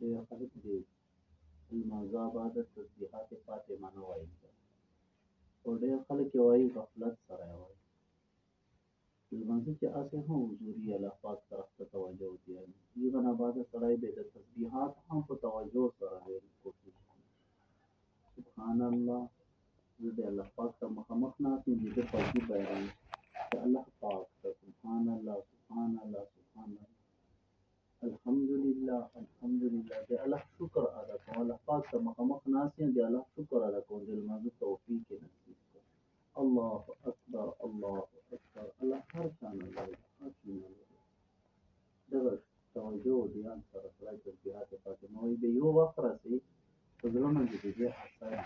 ډېر خلک دي لمانځه عبادت تسبیحات فاطمه نه وایي او ډېر خلک وایي غفلت سره وایي لمانځه چې هسې ہاں هم حضوري الله پاک طرف ته توجه دي هغه نه بعد سړی به د تسبیحات هم ہاں په توجه سره ویل کوشش کوي سبحان الله زه د الله پاک ته مخامخ ناست یم د پاکي بیان دا الحمدلله. د الله شکر ادا کوم الله پاک ته مخامخ ناست یم د الله شکر ادا کوم د لمانځه توفیق یې نصیب کړه الله اکبر الله اکبر الله. هر چا نه لري هر چا نه لري دغه توجه أو دیان سره خدای تر جهاد پاتې نو یې یو وخت راسي په زړه باندې دې اسانه